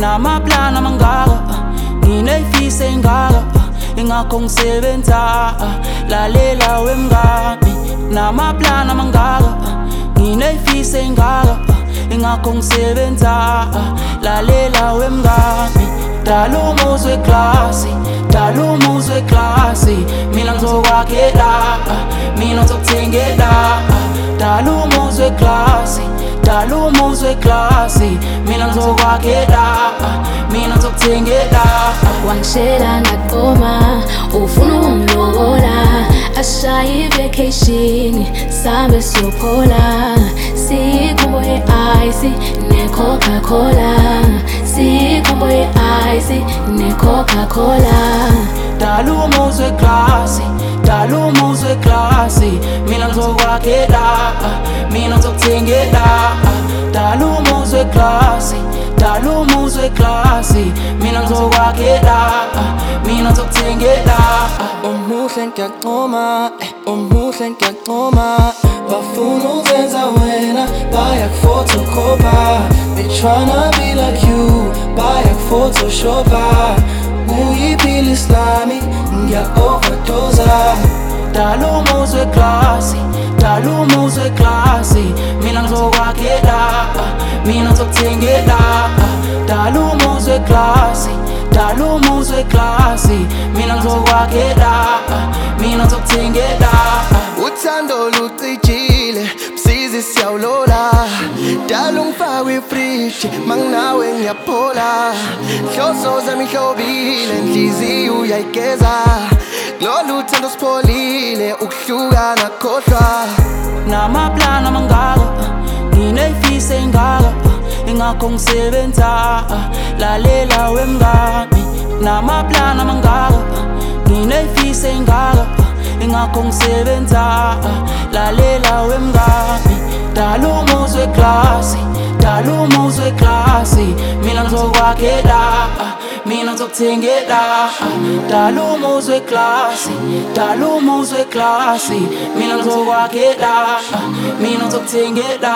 namaplani amangaka nginey'fiso ey'ngaka ingakho ngisebenza lalela wemngami namaplani amangaka nginey'fiso ey'ngaka ingakho ngisebenza lalela wemngami dala umuzi weklasi dala umuzi weklasi mina ngizokwakhela mina ngizokuthengela dala umuzi weklasi dala umuzi weklasi mina ngizokwakhela mina ngizokuthengela wangishela ngaqoma ufuna ukungilobola ashaye ivacation sambe siyophola siyikhombo ye-ice ne-coca-cola siyikhombo ye-ice ne-coca-cola dala umuzi weklasi mina ngizokuthengela dala umuzi weklasi dala umuzi weklasi mina ngizokwakhela mina ngizokuthengela umuhle ngiyancoma eh, umuhle ngiyancoma. Bafuna uzenza wena bayakufotokopa they tryna be like you bayakuphotoshopa uyiphila islami ngiya-overdosa dala umuzi weklasi dala umuzi weklasi mina ngizokwakhela mina ngizokuthengela dala umuzi weklasi dala umuzi weklasi mina ngizokwakhela mina ngizokuthengela uthando lucijile msizi siyawulola dala ungifakwe ifriji manginawe ngiyaphola. Hloso zami hlobile nhliziyo uyayigeza lolu thando sipholile ukuhluka nakhohlwa namaplani amangaka nginey'fiso ey'ngaka ingakho ngisebenza lalela wemngami namaplani amangaka nginey'fiso ey'ngaka ingakho ngisebenza lalela wemngami dala umuzi weklasi dala umuzi weklasi mina ngizokwakhela mina ngizokuthengela. Dala umuzi weklasi dala umuzi weklasi mina ngizokwakhela mina ngizokuthengela